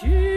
tu